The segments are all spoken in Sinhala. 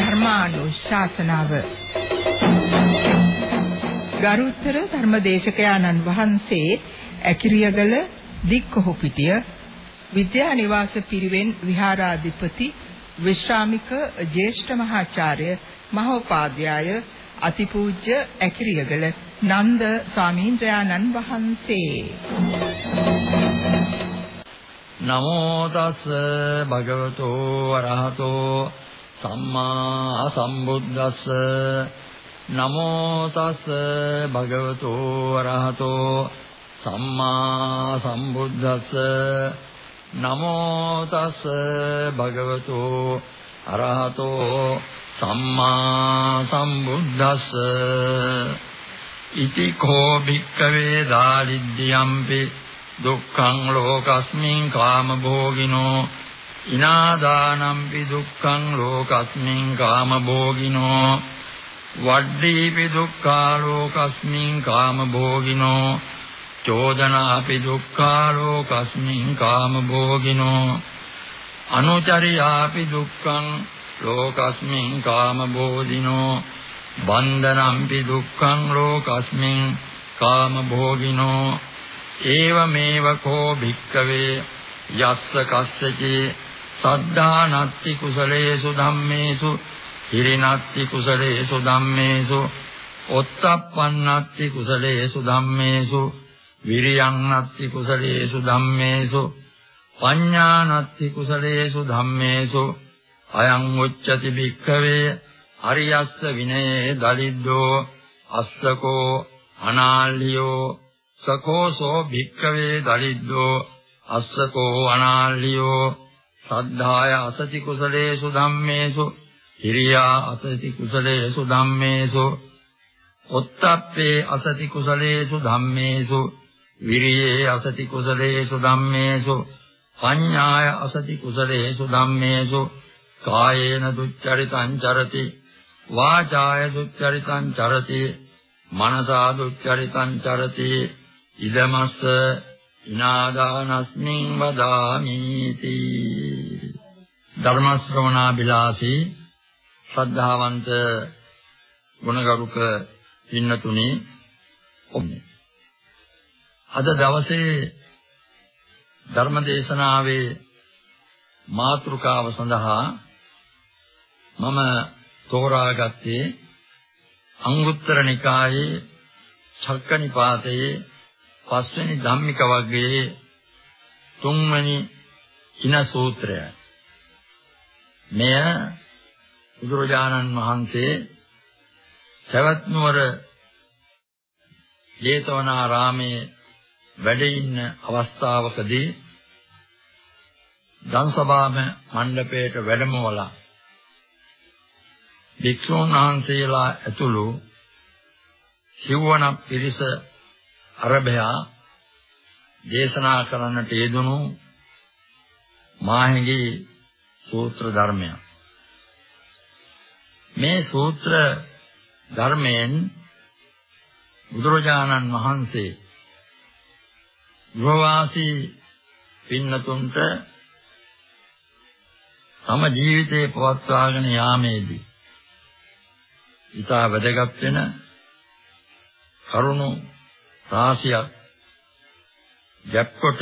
ධර්මානුශාසනාව ගරුතර ධර්මදේශකයාණන් වහන්සේ ඇකිරියගල දික්කොහොපිටිය විද්‍යා නිවාස පිරිවෙන් විහාරාධිපති විශ්‍රාමික ජේෂ්ඨ මහාචාර්ය මහෝපාද්‍යය අතිපූජ්‍ය ඇකිරියගල නන්ද ස්වාමීන්ද්‍රයාණන් වහන්සේ. නමෝ තස් භගවතෝ අරහතෝ සම්මා සම්බුද්දස්ස. නමෝ තස් භගවතෝ අරහතෝ සම්මා සම්බුද්දස්ස. නමෝ තස් භගවතෝ අරහතෝ සම්මා සම්බුද්දස්ස. ඉති කෝ භික්කවේ දාලිද්දියම්පි දුක්ඛං ලෝකස්මින් කාම භෝගිනෝ ඉනාදානම්පි දුක්ඛං ලෝකස්මින් කාම භෝගිනෝ වඩ්ඩීපි දුක්ඛා ලෝකස්මින් කාම භෝගිනෝ චෝදනාපි දුක්ඛා ලෝකස්මින් කාම භෝගිනෝ අනුචරියාපි දුක්ඛං ලෝකස්මින් කාම බෝධිනෝ බන්ධනම්පි දුක්ඛං ලෝකස්මින් කාම භෝගිනෝ ඒවමේව කෝ භික්කවේ යස්ස කස්සචේ සද්ධානත්ති කුසලේසු ධම්මේසු හිරිනත්ති කුසලේසු ධම්මේසු ඔත්තප්පන්නත්ති කුසලේසු ධම්මේසු විරියන්නත්ති කුසලේසු ධම්මේසු පඤ්ඤානත්ති කුසලේසු ධම්මේසු අයං උච්චති භික්ඛවේ අරියස්ස විනේ දලිද්දෝ අස්සකෝ අනාල්ලියෝ සකෝසෝ භික්ඛවේ දලිද්දෝ අස්සකෝ අනාල්ලියෝ සද්ධාය අසති කුසලේසු ධම්මේසු හිරියා අසති කුසලේසු ධම්මේසු ඔත්තප්පේ අසති කුසලේසු ධම්මේසු විරියේ අසති කුසලේසු ධම්මේසු පඤ්ඤාය අසති කුසලේසු ධම්මේසු කායේන දුච්චරිතං චරති වාචාය දුච්චරිතං චරති මනසා දුච්චරිතං චරති ඉදමස්ස ඉනාදානස්මින් වදාමීති. ධර්ම ශ්‍රවණා බිලාසී ශ්‍රද්ධාවන්ත ගුණගරුක පින්නතුනි අද දවසේ ධර්ම දේශනාවේ මාතෘකාව සඳහා මම තෝරාගත්තේ අංගුත්තර නිකායේ චක්කනිපාතයේ පස්වෙනි ධම්මික වර්ගයේ තුන්වෙනි ඉන සූත්‍රය. මෙය බුදුරජාණන් වහන්සේ සවැත් නුවර ජේතවනාරාමේ වැඩ ඉන්න අවස්ථාවකදී ධම්සභාම මණ්ඩපයට වැඩමවලා භික්ෂුන් වහන්සේලා ඇතුළු සිව්වන පිරිස අරබයා දේශනා කරන්නට යෙදුණු මාහිඟි සූත්‍ර ධර්මය. මේ සූත්‍ර ධර්මයෙන් බුදුරජාණන් වහන්සේ ගෘහවාසී පින්නතුන්ට තම ජීවිතේ පවත්වාගෙන යාමේදී ඊට වැදගත් වෙන කරුණු රාශියක් ගැප්කොට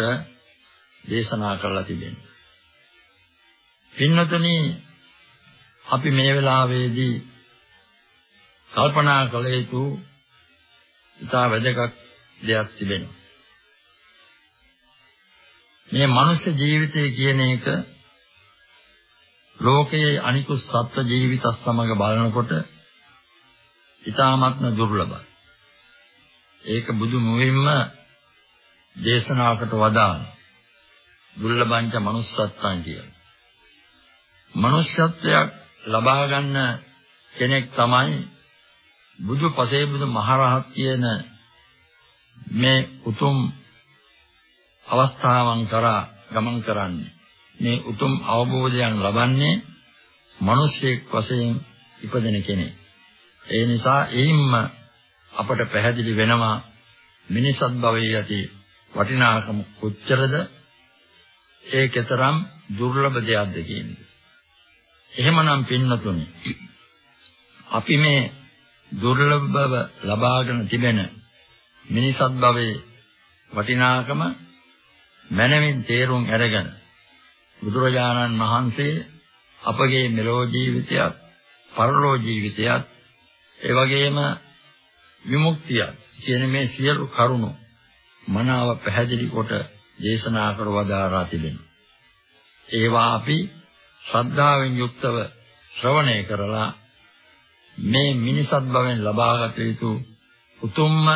දේශනා කරලා තිබෙනවා. පින්නතුනි අපි මේ වෙලාවේදී කල්පනා කළ යුතු ඉතා වැදගත් දෙයක් තිබෙනවා. මේ මනුෂ්‍ය ජීවිතය කියන එක ලෝකයේ අනිකුත් සත්ත්ව ජීවිත සමග බලනකොට ඊ타ත්ම දුර්ලභයි. ඒක බුදු මුවින්ම දේශනාවකට වදාන දුර්ලභංච manussත්තං කියලා. මනුෂ්‍යත්වයක් ලබා ගන්න කෙනෙක් තමයි බුදු පසේ බුදු මහරහත් කියන මේ උතුම් අවස්ථාවන් කරා ගමන් කරන්නේ. මේ උතුම් අවබෝධයන් ලබන්නේ මිනිසෙක් වශයෙන් ඉපදෙන කෙනෙක්. ඒ නිසා එයින්ම අපට පැහැදිලි වෙනවා මිනිසත් භවයේ ඇති වටිනාකම කොච්චරද ඒකතරම් දුර්ලභ දෙයක්ද කියන්නේ. එහෙමනම් පින්නතුනි අපි මේ දුර්ලභව ලබාගෙන තිබෙන මිනිසත් භවයේ වටිනාකම මනමින් තේරුම් අරගෙන බුදුරජාණන් වහන්සේ අපගේ මෙලෝ ජීවිතයත් පරලෝ ජීවිතයත් ඒ වගේම විමුක්තිය කියන මේ සියලු කරුණු මනාව පැහැදිලි කොට දේශනා කර වදාරා තිබෙනවා. ඒවා අපි ශ්‍රද්ධාවෙන් යුක්තව ශ්‍රවණය කරලා මේ මිනිසත් භවෙන් ලබාගත යුතු උතුම්ම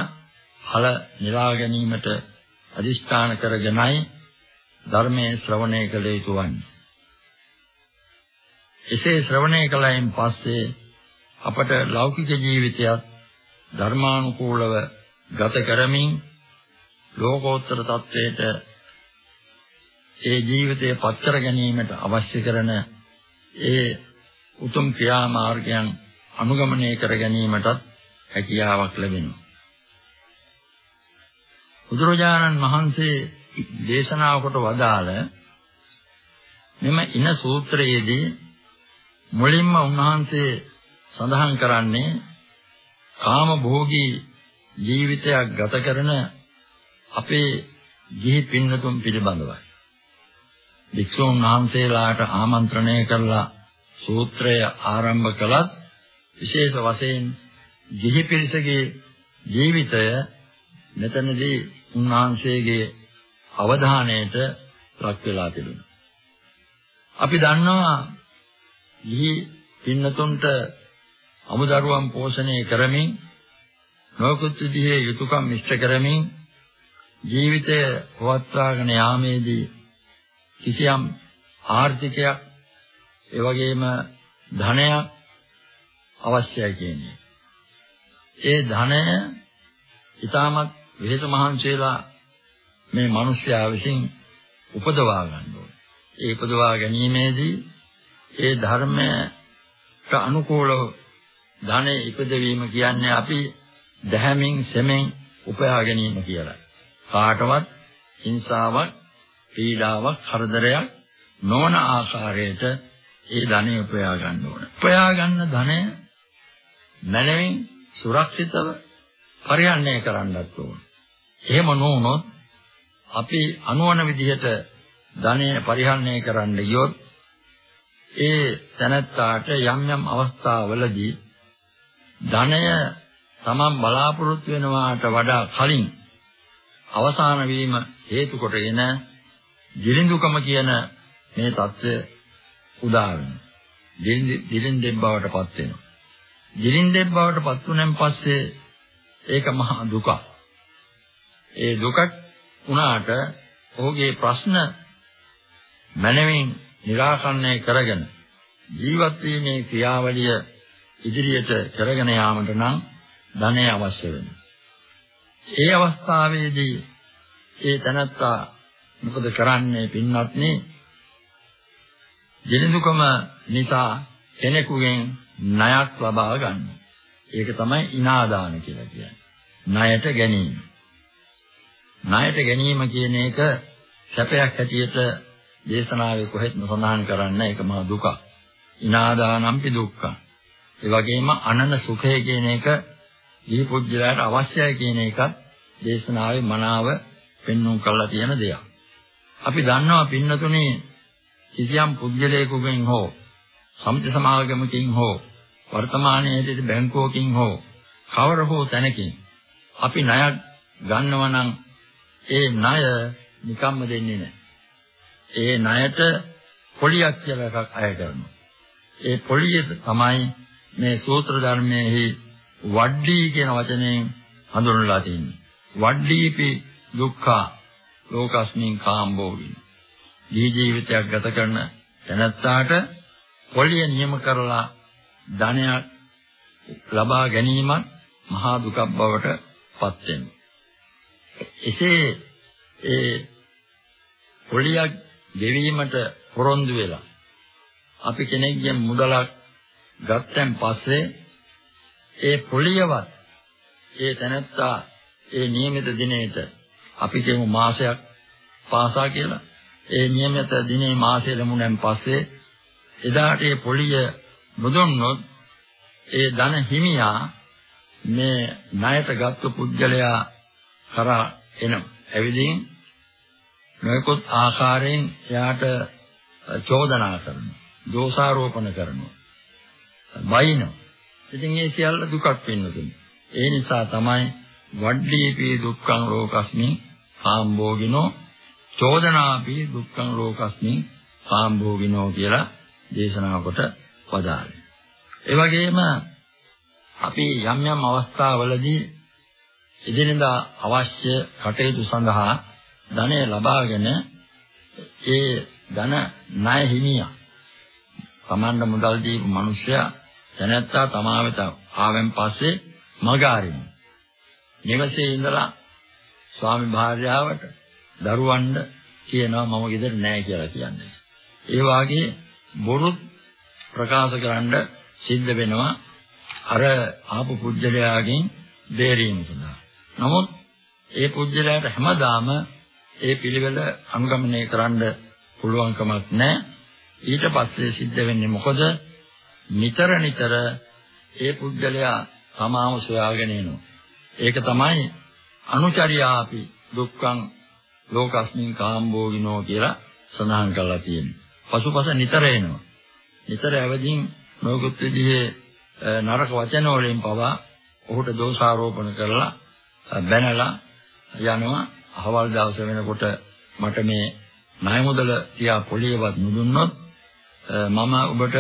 ඵල නිරා ගැනීමට අදිෂ්ඨාන කරගෙනයි ධර්මයේ ශ්‍රවණය කළ යුතු වන්නේ. එසේ ශ්‍රවණය කළයින් පස්සේ අපට ලෞකික ජීවිතයත් ධර්මානුකූලව ගත කරමින් ලෝකෝත්තර තත්වයට ඒ ජීවිතය පත් කර ගැනීමට අවශ්‍ය කරන ඒ උතුම් ක්‍රියාමාර්ගයන් අනුගමනය කර ගැනීමටත් හැකියාවක් ලැබෙනවා. බුදුරජාණන් වහන්සේ දේශනාව කොට වදාළ මෙම ඉන සූත්‍රයේදී මුලින්ම උන්වහන්සේ සඳහන් කරන්නේ කාම භෝගී ජීවිතයක් ගත කරන අපේ ගිහි පින්නතුන් පිළිබඳවයි. වික්ෂුන් වහන්සේලාට ආමන්ත්‍රණය කරලා සූත්‍රය ආරම්භ කළත් විශේෂ වශයෙන් ගිහි පිරිසගේ ජීවිතය මෙතනදී උන්වහන්සේගේ අවධානයට ලක් වෙලා තිබෙනවා. අපි දන්නවා ගිහි පින්නතුන්ට අමුදරුවන් පෝෂණය කරමින් නොයෙකුත් විදිහේ යුතුයකම් ඉෂ්ට කරමින් ජීවිතය පවත්වාගෙන යාමේදී කිසියම් ආර්ථිකයක් ඒ වගේම ධනයක් අවශ්‍යයි කියන්නේ. ඒ ධනය ඊටමත් වෙහෙස මහන්සියලා මේ මිනිස්යා විසින් උපදවා ගන්න ඕනේ. ඒ උපදවා ගැනීමේදී ඒ ධර්මයට අනුකූලව ධනෙ ඉපදවීම කියන්නේ අපි දැහැමින් සෙමෙන් උපයා ගැනීම කියලා. කාටවත් හිංසාවක්, පීඩාවක්, කරදරයක් නොවන ආකාරයට ඒ ධනෙ උපයා ගන්න ඕන. උපයා ගන්න ධනය මනමින් සුරක්ෂිතව පරිහරණය කරන්නත් ඕන. එහෙම නොවුනොත් අපි අනුවන විදිහට ධනය පරිහරණය කරන්න ගියොත් ඒ තැනත්තාට යම් යම් අවස්ථාවලදී ධනය Taman බලාපොරොත්තු වෙනවාට වඩා කලින් අවසාන වීම හේතු කොටගෙන දිලිඳුකම කියන මේ தත්ත්වය උදා වෙනවා. දිලින්දෙබ් බවට පත් වෙනවා. දිලින්දෙබ් බවට පත් වුණෙන් පස්සේ ඒක මහා දුකක්. ඒ දුකක් වුණාට ඔහුගේ ප්‍රශ්න මනමින් निराකරණය කරගෙන ජීවත් වීමේ ක්‍රියාවලිය ඉදිරියට කරගෙන යාමට නම් ධනය අවශ්‍ය වෙනවා. ඒ අවස්ථාවේදී ඒ තනත්තා මොකද කරන්නේ පින්වත්නි? දිනදුකම නිසා කෙනෙකුගෙන් ණයක් ලබා ගන්න. ඒක තමයි ඉනාදාන කියලා කියන්නේ. ණයට ගැනීම. ණයට ගැනීම කියන එක සැපයක් හැටියට දේශනාවේ කොහෙත්ම සඳහන් කරන්නේ ඒක මහා දුක. ඉනාදානම්පි දුක්ඛ. ඒ වගේම අනන සුඛය කියන එක දී පුජ්‍යලයට අවශ්‍යයි කියන එකත් දේශනාවේ මනාව පෙන්වුම් කරලා තියෙන දෙයක්. අපි දන්නවා පින්නතුනේ කිසියම් පුජ්‍යලයකකින් හෝ සමිත සමාගමකින් හෝ වර්තමානයේදී බැංකුවකින් හෝ කවර හෝ තැනකින් අපි ණයක් ගන්නවා නම් ඒ ණය නිකම්ම දෙන්නේ නැහැ. ඒ ණයට පොලියක් කියලා එකක් අය කරනවා. ඒ පොලිය තමයි මේ සූත්‍ර ධර්මයේ වඩ්ඩී කියන වචනයෙන් හඳුන්වලා තියෙන්නේ. වඩ්ඩීපි දුක්ඛ ලෝකස්මින් කාම්බෝවි. දී ජීවිතයක් ගත කරන තැනැත්තාට පොලිය නියම කරලා ධනයක් ලබා ගැනීමත් මහා දුකක් බවට පත් වෙනවා. එසේ ඒ පොලියක් ගෙවීමට පොරොන්දු වෙලා අපි කෙනෙක්ගෙන් මුදලක් ගත්තන් පස්සේ ඒ පොලියවත් ඒ තැනත්තා ඒ නියමිත දිනේට අපි කියමු මාසයක් පාසා කියලා. ඒ નિયમિત දිනේ මාසෙ ලැබුණෙන් පස්සේ එදාට ඒ පොලිය නොදුන්නොත් ඒ ධන හිමියා මේ ණයට ගත්තු පුද්ගලයා කරා එනවා. එවිදින් නොයෙකුත් ආකාරයෙන් එයාට චෝදනා කරනවා. දෝෂාරෝපණ කරනවා. බයිනවා. ඉතින් ඒ සියල්ල දුකක් වෙන්නතුනි. ඒ නිසා තමයි වඩ්ඩීපි දුක්ඛං ලෝකස්මින් කාම්භෝගිනෝ චෝදනාපි දුක්ඛං ලෝකස්මින් කාම්භෝගිනෝ කියලා දේශනා කොට වදාළේ. ඒ වගේම අපි යම් යම් අවස්ථාවලදී එදිනෙදා අවශ්‍ය කටයුතු සඳහා ධනය ලබාගෙන ඒ ධන ණය හිමියා තමන්ට මුදල් දීපු මිනිසයා දැනත්තා තමා වෙත ආවෙන් පස්සේ මග අරින්න. නිවසේ ඉඳලා ස්වාමි භාර්යාවට දරුවන්ට කියනවා මම ගෙදර නෑ කියලා කියන්නේ. ඒ වාගේ බොරු ප්‍රකාශ කරන්න සිද්ධ වෙනවා අර ආපු පුජ්‍යලයාගෙන් බේරීම සඳහා. නමුත් ඒ පුජ්‍යලයාට හැමදාම ඒ පිළිවෙල අනුගමනය කරන්න පුළුවන්කමක් නැහැ. ඊට පස්සේ සිද්ධ වෙන්නේ මොකද? නිතර නිතර ඒ පුජ්‍යලයා තමාව සොයාගෙන එනවා. ඒක තමයි අනුචරියාපි දුක්ඛං ලෝකස්මින් කාම්භෝගිනෝ කියලා සඳහන් කරලා තියෙන්නේ. පසුපස නිතර එනවා. නිතර ඇවදින් නොයෙකුත් විදිහේ නරක වචන වලින් පවා ඔහුට දෝෂාරෝපණ කරලා බැනලා යනවා. අහවල් දවස වෙනකොට මට මේ ණය මුදල තියා පොලියවත් නුදුන්නොත් මම ඔබට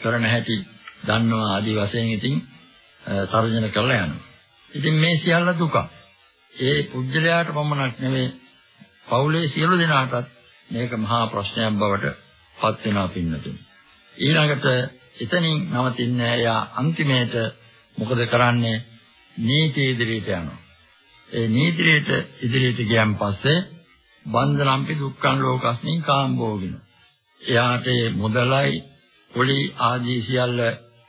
කරන හැටි දන්නවා ආදි වශයෙන් ඉතින් තර්ජන කරලා යනවා. ඉතින් මේ සියල්ල දුක. ඒ පුජ්‍යලයාට පමණක් නෙවෙයි පවුලේ සියලු දෙනාටත් මේක මහා ප්‍රශ්නයක් බවට පත් වෙනවා පින්නතුනි. ඊළඟට එතනින් නවතින්නේ එයා අන්තිමේට මොකද කරන්නේ? නීති ඉදිරියට යනවා. ඒ නීතියට ඉදිරියට ගියන් පස්සේ බන්ධනම්පි දුක්ඛං ලෝකස්මින් කාම්භෝගින. එයාට මුදලයි පොලි ආදී සියල්ල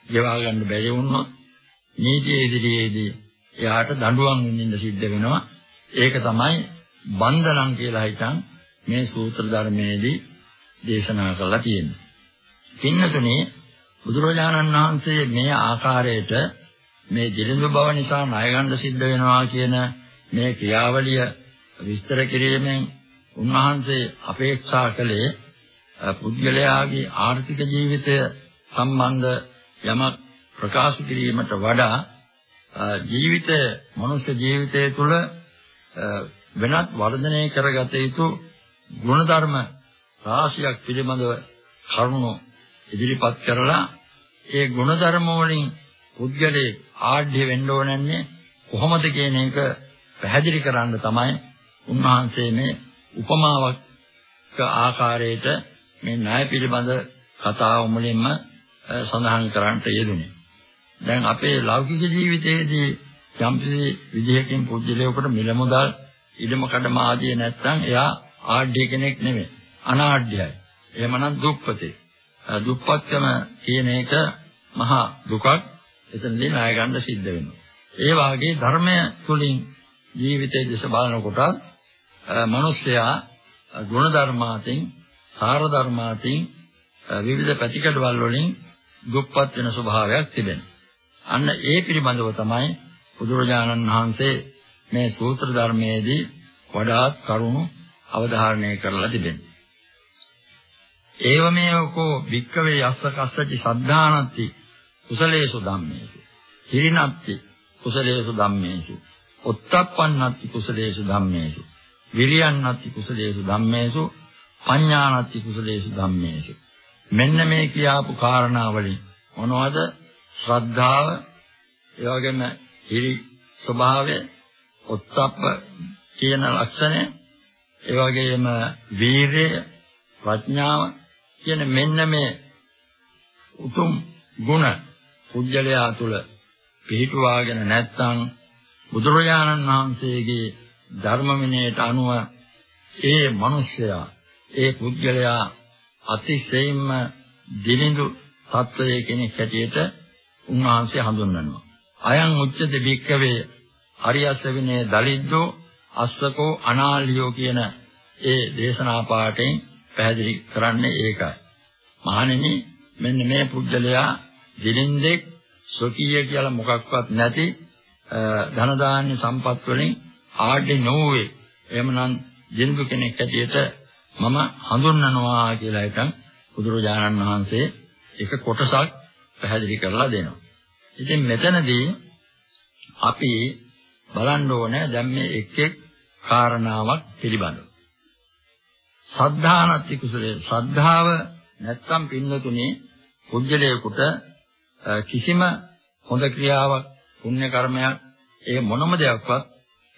ගෙවා ගන්න බැරි වුණොත් නීතිය ඉදිරියේදී එයාට දඬුවම් විඳින්න සිද්ධ වෙනවා. ඒක තමයි බන්ධනම් කියලා හිතන් මේ සූත්‍ර ධර්මයේදී දේශනා කරලා තියෙන්නේ. පින්නතුනේ බුදුරජාණන් වහන්සේ මේ ආකාරයට මේ දිලිඳු බව නිසා ණය ගන්න සිද්ධ වෙනවා කියන මේ ක්‍රියාවලිය විස්තර කිරීමෙන් උන්වහන්සේ අපේක්ෂා කළේ පුද්ගලයාගේ ආර්ථික ජීවිතය සම්බන්ධ යමක් ප්‍රකාශ කිරීමට වඩා ජීවිතය මනුෂ්‍ය ජීවිතය තුළ වෙනත් වර්ධනය කරගත යුතු ගුණධර්ම රාශියක් පිළිබඳව කරුණු ඉදිරිපත් කරලා ඒ ගුණධර්ම වලින් පුද්ගලයේ ආඩ්‍ය වෙන්න ඕනන්නේ කොහොමද කියන එක පැහැදිලි කරන්න තමයි උන්වහන්සේ මේ උපමාවක් ආකාරයට මේ ණය පිළිබඳ කතාව මුලින්ම සඳහන් කරන්නට යෙදුනේ. දැන් අපේ ලෞකික ජීවිතයේදී යම්කිසි විදිහකින් පුජ්‍යලයකට මිල මුදල් ඉඩම කඩම ආදී නැත්නම් එයා ආඩ්‍ය කෙනෙක් නෙමෙයි. අනාඩ්‍යයි. එහෙමනම් දුප්පතේ. දුප්පත්කම කියන එක මහා දුකක්. එතනදී ණය ගන්න සිද්ධ වෙනවා. ඒ වාගේ ධර්මය තුලින් ජීවිතයේ දේශ බලනකොට මිනිස්සයා ගුණ ධර්මාතින්, සාර ධර්මාතින් විවිධ පැතිකඩවල වලින් දුප්පත් වෙන ස්වභාවයක් තිබෙනවා. අන්න ඒ පිළිබඳව තමයි බුදුරජාණන් වහන්සේ මේ සූත්‍ර ධර්මයේදී වඩාත් කරුණු අවධාරණය කරලා තිබෙනවා. ඒවමේවකෝ වික්කවේ යස්ස කස්සචි සද්ධානත්ති කුසලේසු ධම්මේසු. හිරිනත්ති කුසලේසු ධම්මේසු. උත්තප්පන්නත්ති කුසලේසු ධම්මේසු. විරියන්නත්ති කුසලේසු ධම්මේසු. පඤ්ඤානත්ති කුසලේසු ධම්මේසු. මෙන්න මේ කියාපු කාරණාවලින් මොනවද? ශ්‍රද්ධාව, ඒ වගේම හිරි ස්වභාවය, උත්තප්ප කියන ලක්ෂණය, ඒ වගේම වීරිය, ප්‍රඥාව කියන මෙන්න මේ උතුම් ගුණ පුජ්‍යලයා තුල පිහිටුවාගෙන නැත්නම් බුදුරජාණන් වහන්සේගේ ධර්ම විනයට අනුව ඒ මිනිසයා ඒ පුද්ගලයා අතිශයින්ම දිනිඳු තත්වයේ කෙනෙක් හැටියට උන්වහන්සේ හඳුන්වනවා. අයං උච්චති භික්කවේ අරියස්ස විනේ දලිද්දෝ අස්සකෝ අනාලියෝ කියන ඒ දේශනා පාඩයෙන් පැහැදිලි කරන්නේ ඒකයි. මහණෙනි මෙන්න මේ පුජ්‍යලයා දිලින්දෙක් සොකීය කියලා මොකක්වත් නැති ධන දාන්‍ය සම්පත් වලින් ආඩි නොවේ. එහෙමනම් ජින්දු කෙනෙක් ඇටියට මම හඳුන්වනවා කියලා එකක් බුදුරජාණන් වහන්සේ එක කොටසක් පැහැදිලි කරලා දෙනවා. ඉතින් මෙතනදී අපි බලන්න ඕනේ දැන් මේ එක් එක් කාරණාවක් පිළිබඳව. සද්ධානත්ති කුසලයේ ශ්‍රද්ධාව නැත්තම් පින්නතුනේ කුජලයේකට කිසිම හොඳ ක්‍රියාවක් පුණ්‍ය කර්මයක් ඒ මොනම දෙයක්වත්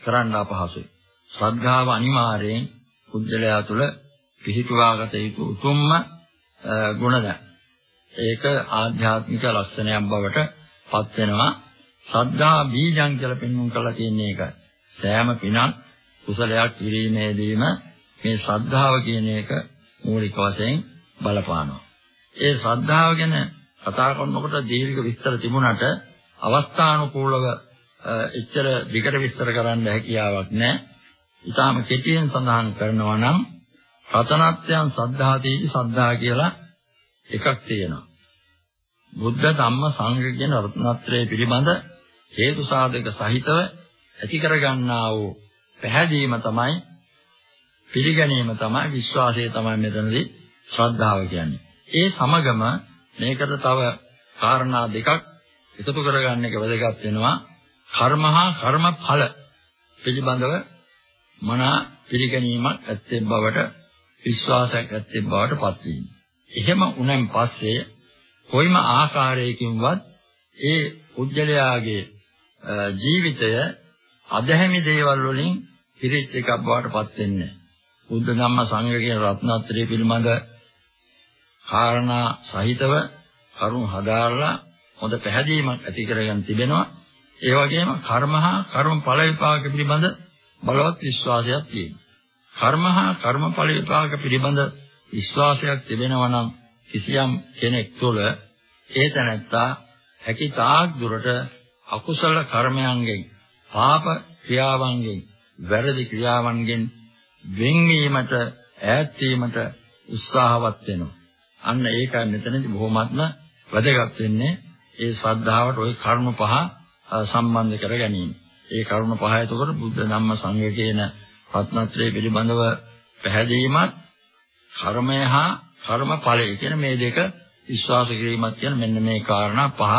කරන්න අපහසුයි. ශ්‍රද්ධාව අනිවාර්යෙන් කුජලයා තුළ පිහිටුවාගත යුතු උතුම්ම ගුණද. ඒක ආධ්‍යාත්මික ලක්ෂණයක් බවට පත් වෙනවා. ශ්‍රද්ධා බීජං කියලා පෙන්වුම් කරලා තියෙන එක. සෑම පිනක් කුසලයක් කිරීමේදීම මේ ශ්‍රද්ධාව කියන එක මූලික වශයෙන් බලපානවා. ඒ ශ්‍රද්ධාව ගැන කතා කරනකොට දීර්ඝ විස්තර තිබුණාට අවස්ථානුකූලව එච්චර විකට විස්තර කරන්න හැකියාවක් නැහැ. ඊටාම කෙටියෙන් සඳහන් කරනවා නම් රතනත්යන් සද්ධාතීති සද්ධා කියලා එකක් තියෙනවා. බුද්ධ ධම්ම සංඝ කියන රත්නත්‍රය පිළිබඳ හේතු සාධක සහිතව ඇති කරගන්නා වූ පැහැදීම තමයි පිළිගැනීම තමයි විශ්වාසය තමයි මෙතනදී ශ්‍රද්ධාව කියන්නේ. ඒ සමගම මේකට තව කාරණා දෙකක් එකතු කරගන්න එක වැදගත් වෙනවා. කර්ම හා කර්මඵල පිළිබඳව මනා පිළිගැනීමක් ඇත්තේ බවට විශ්වාසයක් ඇත්තේ බවට පත් වීම. එහෙම උනන් පස්සේ කොයිම ආකාරයකින්වත් ඒ උජ්ජලයාගේ ජීවිතය අධහැමි දේවල් වලින් පිරිච්ච එකක් බවට පත් වෙන්නේ. බුද්ධ ධම්ම සංඝ කියන රත්නත්‍රය පිළිබඳ කාරණා සහිතව කරුණ හදාarලා හොඳ පැහැදීමක් ඇති කරගෙන තිබෙනවා. ඒ වගේම කර්ම හා කර්ම ඵල විපාක පිළිබඳ බලවත් විශ්වාසයක් තියෙනවා. කර්ම හා කර්ම ඵල විපාක පිළිබඳ විශ්වාසයක් තිබෙනවා නම් කිසියම් කෙනෙක් තුළ ඒ තැනැත්තා හැකි තාක් දුරට අකුසල කර්මයන්ගෙන් පාප ක්‍රියාවන්ගෙන් වැරදි ක්‍රියාවන්ගෙන් වෙන්වීමට ඈත් වීමට උත්සාහවත් වෙනවා. අන්න ඒකයි මෙතනදී බොහොමත්ම වැදගත් වෙන්නේ ඒ ශ්‍රද්ධාවට ওই කරුණ පහ සම්බන්ධ කර ගැනීම. ඒ කරුණ පහ එතකොට බුද්ධ ධම්ම සංඝ කියන රත්නත්‍රය පිළිබඳව පැහැදීමත් කර්මය හා කර්මඵලය කියන මේ දෙක විශ්වාස කිරීමත් කියන මෙන්න මේ කාරණා පහ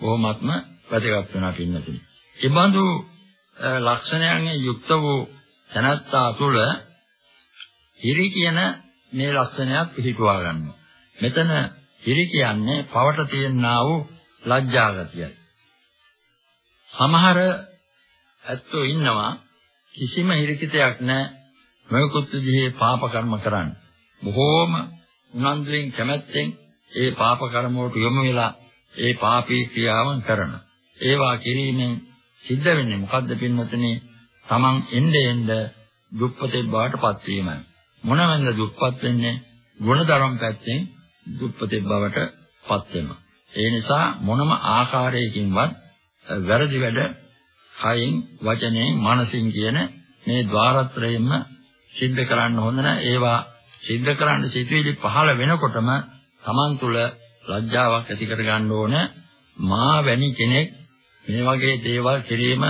බොහොමත්ම වැදගත් වෙනවා පින්නතුනි. ඒ බඳු ලක්ෂණයන්ගෙන් යුක්ත වූ තනත්තා තුළ හිරි කියන මේ ලක්ෂණයක් පිළිටුවා ගන්නවා. මෙතන හිරි කියන්නේ පවට තියෙනා වූ ලැජ්ජාගතියයි. සමහර ඇත්තෝ ඉන්නවා කිසිම හිරිකිතයක් නැහැ මොයකුත් විදිහේ පාප කර්ම කරන්න. බොහෝම උනන්දුවෙන් කැමැත්තෙන් ඒ පාප කර්ම වලට යොමු වෙලා ඒ පාපී ක්‍රියාවන් කරන. ඒවා කිරීමෙන් සිද්ධ වෙන්නේ මොකද්ද පින්වතුනි? Taman එnde end දුප්පතේ බවටපත් වීමයි. මොනවෙන්ද දුප්පත් වෙන්නේ? ගුණධර්ම පැත්තෙන් දුප්පතේ බවටපත් වෙනවා. ඒ නිසා මොනම ආකාරයකින්වත් වැරදි වැඩ කයින් වචනයෙන් මනසින් කියන මේ ద్వාරත්‍රයෙන්ම සිද්ධ කරන්න හොඳ නැහැ. ඒවා සිද්ධ කරන්න සිතුවිලි පහළ වෙනකොටම Taman තුල ලැජ්ජාවක් ඇති කර ගන්න ඕනේ. මා වැනි කෙනෙක් මේ වගේ දේවල් කිරීම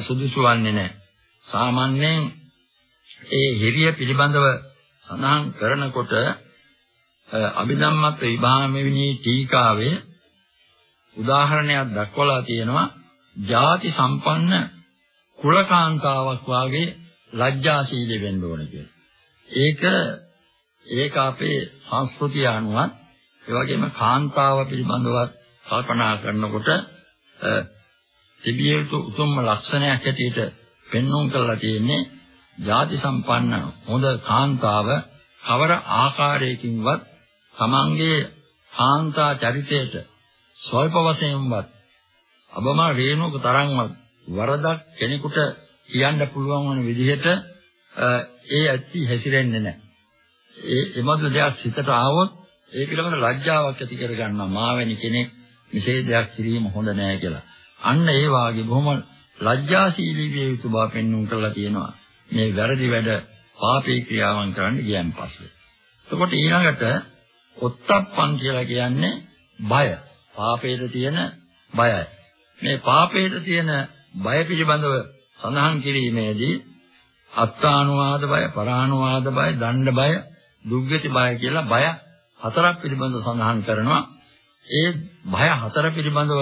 සුදුසු වන්නේ නැහැ. සාමාන්‍යයෙන් ඒ හිරිය පිළිබඳව සඳහන් කරනකොට අභිධම්මත් විභාමෙවිනී ටීකාවේ උදාහරණයක් දක්වලා තියෙනවා ಜಾති සම්පන්න කුලකාන්තාවක් වාගේ ලැජ්ජාශීලී වෙන්න ඕන කියලා. ඒක ඒක අපේ සංස්කෘතිය අනුවත් ඒ වගේම කාන්තාව පිළිබඳව කල්පනා කරනකොට තිබිය යුතු උතුම්ම ලක්ෂණයක් ඇටියට පෙන්වුම් කරලා තියෙන්නේ ಜಾති සම්පන්න හොඳ කාන්තාව කවර ආකාරයකින්වත් තමන්ගේ කාන්තා චරිතයට ස්වල්ප වශයෙන්වත් අබමා රේණුක තරම්වත් වරදක් කෙනෙකුට කියන්න පුළුවන් වන විදිහට ඒ ඇත්ති හැසිරෙන්නේ නැහැ. ඒ එමතු දෙයක් හිතට ආවොත් ඒ පිළිබඳ ලැජ්ජාවක් ඇති කර ගන්නවා. මාවැනි කෙනෙක් මෙසේ දෙයක් කිරීම හොඳ නෑ කියලා. අන්න ඒ වාගේ බොහොම ලැජ්ජාශීලී විය යුතු බව පෙන්වුම් කරලා තියෙනවා. මේ වැරදි වැඩ පාපී ක්‍රියාවන් කරන්න ගියන් පස්සේ. එතකොට ඊළඟට ඔත්තප්පන් කියලා කියන්නේ බය. පාපයට තියෙන බයයි. මේ පාපයට තියෙන බය පිළිබඳව සඳහන් කිරීමේදී අත්තානුවාද බය, පරානුවාද බය, දණ්ඩ බය, දුක්ගති බය කියලා බය හතරක් පිළිබඳව සඳහන් කරනවා. ඒ බය හතර පිළිබඳව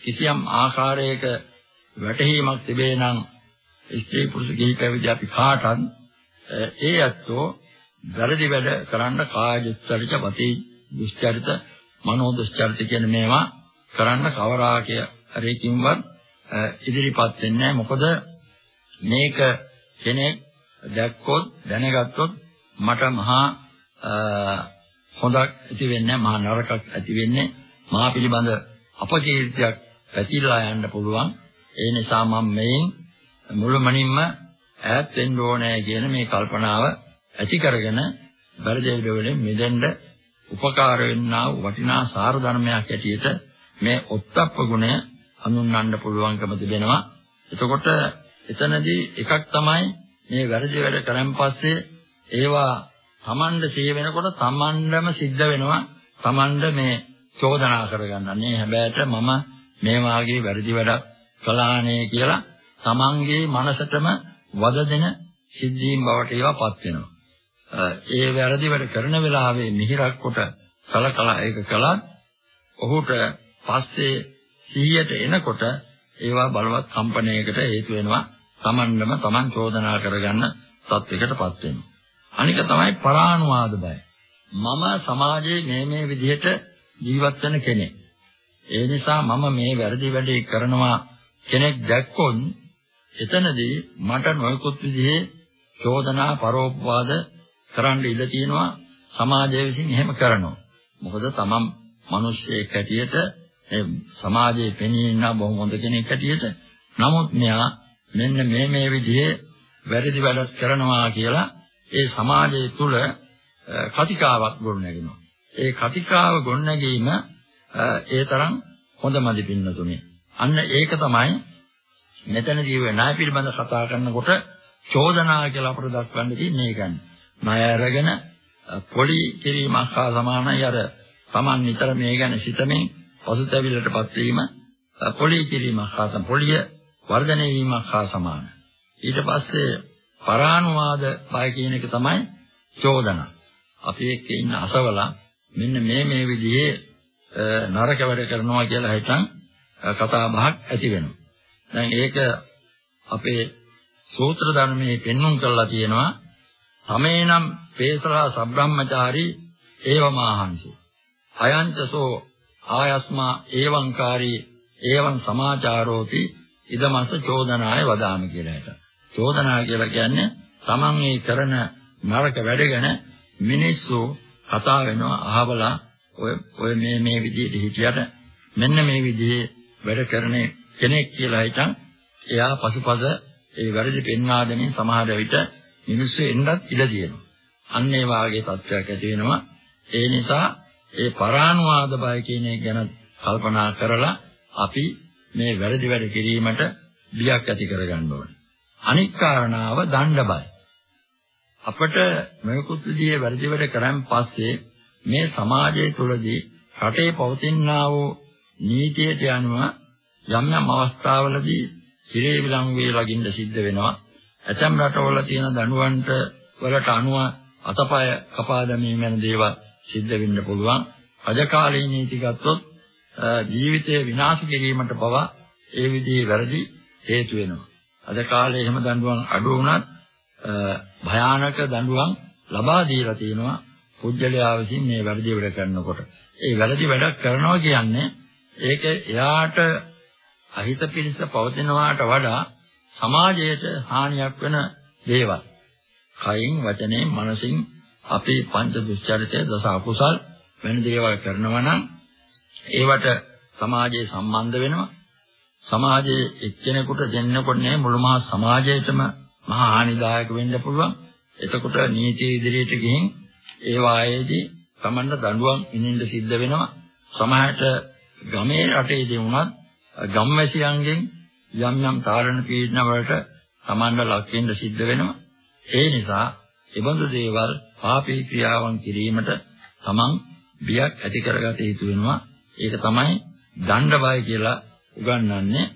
කිසියම් ආකාරයක වැටහීමක් තිබේ නම් ස්ත්‍රී පුරුෂ ගිහි පැවිදි අපි කාටත් ඒ ඇත්තෝ වැරදි වැඩ කරන්න කාය දුස්චරිත, වචී දුස්චරිත, මනෝ දුස්චරිත කියන මේවා කරන්න කවරාකය රේකින්වත් ඉදිරිපත් වෙන්නේ මොකද මේක කෙනෙක් දැක්කොත් දැනගත්තොත් මට මහා හොඳක් ඇති වෙන්නේ මහා නරකක් ඇති වෙන්නේ මහා පිළිබඳ අපකීර්තියක් පැතිරලා යන්න පුළුවන්. ඒ නිසා මම මේන් මුළුමනින්ම ඈත් වෙන්න ඕනේ කියන මේ කල්පනාව ඇති කරගෙන බරදේව වලින් මිදෙන්න උපකාර වෙන්නා වටිනා සාර ධර්මයක් ඇටියට මේ ඔත්තප්ප ගුණය හඳුන්වන්න පුළුවන්කම තිබෙනවා. එතකොට එතනදී එකක් තමයි මේ වැරදි වැඩ කරන් පස්සේ ඒවා Tamand සිය වෙනකොට Tamandම සිද්ධ වෙනවා. Tamand මේ චෝදනා කරගන්න. මේ හැබැයිට මම මේ වාගේ වැරදි වැඩක් කළානේ කියලා Tamanගේ මනසටම වද දෙන සිද්ධීන් බවට ඒවාපත් වෙනවා. ඒ වැරදි වැඩ කරන වෙලාවේ මිහිරක් කොට කලකලා ඒක කළත් ඔහුට පස්සේ සිහියට එනකොට ඒවා බලවත් කම්පනයකට හේතු වෙනවා. Tamandම Taman චෝදනා කරගන්න තත්යකටපත් වෙනවා. අනික තමයි පරානුවාද බය. මම සමාජයේ මේ මේ විදිහට ජීවත් වෙන කෙනෙක්. ඒ නිසා මම මේ වැරදි වැඩේ කරනවා කෙනෙක් දැක්කොත් එතනදී මට නොයෙකුත් විදිහේ චෝදනා පරෝපවාද කරන්න ඉඩ තියෙනවා සමාජය විසින් එහෙම කරනවා. මොකද තමන් මිනිස්සෙක් හැටියට ඒ සමාජයේ පෙනී ඉන්න බොහොම හොඳ කෙනෙක් හැටියට නමුත් මෙයා මෙන්න මේ මේ විදිහේ වැරදි වැඩ කරනවා කියලා ඒ සමාජය තුල කතිකාවක් ගොඩනගෙනවා. ඒ කතිකාව ගොඩනැගීම ඒ තරම් හොඳමදි පින්නතුනේ. අන්න ඒක තමයි මෙතනදී වෙ ණය පිළිබඳ කතා කරනකොට චෝදනා කියලා අපට දක්වන්න තියෙන්නේ ඒකනේ. ණය අරගෙන පොලි කිරීමක් හා සමානයි අර Taman නිතර මේ ගැන සිතමින් පසුතැවිල්ලටපත් වීම පොලි කිරීමක් හා සම පොලිය වර්ධනය වීමක් හා සමානයි. ඊට පස්සේ පරානුවාද බය කියන එක තමයි චෝදනා. අපි එක්ක ඉන්න අසවලා මෙන්න මේ මේ විදිහේ නරක වැඩ කරනවා කියලා හිතන් කතා බහක් ඇති වෙනවා. දැන් ඒක අපේ සූත්‍ර ධර්මයේ පෙන්වුම් කරලා තියෙනවා. තමේනම් පේසලා සබ්‍රාහ්මචාරී ඒවමාහන්සු. අයංචසෝ ආයස්මා ඒවංකාරී ඒවං සමාචාරෝති ඉදමස්ස චෝදනාය වදාමි කියලා හිතන. චෝදනා කියලා කියන්නේ තමන් මේ කරන නරක වැඩ ගැන මිනිස්සු කතා වෙනවා අහවලා ඔය ඔය මේ මේ විදිහට හිටියට මෙන්න මේ විදිහේ වැඩ කරන කෙනෙක් කියලා හිතන් එයා පසුපස ඒ වැරදි පෙන්වා දෙමින් සමහර විට මිනිස්සු එන්නත් ඉඩ දෙනවා. අන්න ඒ වාගේ තත්ත්වයක් ඇති වෙනවා. ඒ නිසා ඒ පරානුවාද බය කියන එක ගැන කල්පනා කරලා අපි මේ වැරදි වැඩ කිරීමට බියක් ඇති කරගන්න ඕනේ. අනික් කාරණාව දණ්ඩ බය. අපට මේකුත් විදිහේ වැරදි වැඩ කරන් පස්සේ මේ සමාජය තුළදී රටේ පවතිනා වූ නීතියට අනුව යම් යම් අවස්ථාවලදී හිරේ විලංගුවේ ලගින්න සිද්ධ වෙනවා. ඇතැම් රටවල තියෙන දඬුවන්ට වලට අනුව අතපය කපා දැමීම යන දේවල් සිද්ධ වෙන්න පුළුවන්. රජකාලීන නීති ගත්තොත් ජීවිතය විනාශ කිරීමට පවා ඒ විදිහේ වැරදි හේතු වෙනවා. අද කාලේ එහෙම දඬුවම් අඩු වුණත් භයානක දඬුවම් ලබා දීලා තියෙනවා පුජ්‍යලයා විසින් මේ වැරදි වැඩ කරනකොට. ඒ වැරදි වැඩ කරනවා කියන්නේ ඒක එයාට අහිත පිළිස පවතිනවාට වඩා සමාජයට හානියක් වෙන දේවල්. කයින් වචනයෙන් මනසින් අපේ පංච දුස්චරිතය දස අකුසල් වෙන දේවල් කරනවා නම් ඒවට සමාජයේ සම්බන්ධ වෙනවා. සමාජයේ එක්කෙනෙකුට දෙන්නකොට නේ මුළු මහා සමාජයටම මහා හානිදායක වෙන්න පුළුවන්. එතකොට නීතිය ඉදිරියට ගිහින් ඒ වායේදී Tamanne දඬුවම් ඉනින්න සිද්ධ වෙනවා. සමහරට ගමේ රටේදී වුණත් ගම්වැසියන්ගෙන් යම් යම් කාරණ පීඩන වලට සමන්ව ලක් වෙන්න සිද්ධ වෙනවා. ඒ නිසා ඒබඳු දේවල් පාපී ක්‍රියාවන් කිරීමට තමන් බියක් ඇති කරගත යුතු වෙනවා. ඒක තමයි දණ්ඩ බය කියලා උගන්වන්නේ.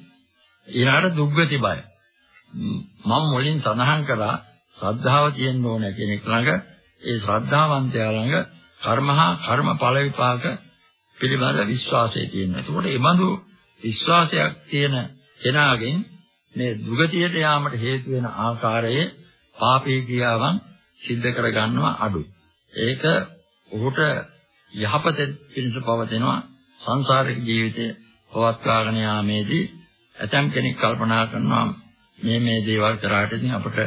ඊළඟට දුක්ගති බය. මම මුලින් සඳහන් කරා ශ්‍රද්ධාව තියෙන්න ඕන කෙනෙක් ළඟ ඒ ශ්‍රද්ධාවන්තයා ළඟ කර්මහා කර්මඵල විපාක පිළිබඳ විශ්වාසය තියෙනවා. එතකොට මේ බඳු විශ්වාසයක් තියෙන කෙනාගෙන් මේ දුගතියට යාමට හේතු වෙන ආකාරයේ පාපී ක්‍රියාවන් සිද්ධ කරගන්නවා අඩුයි. ඒක ඔහුට යහපත පිණිස පවතිනවා සංසාරික ජීවිතය පවත්වාගෙන යාමේදී ඇතම් කෙනෙක් කල්පනා කරනවා මේ මේ දේවල් කරාට ඉතින් අපිට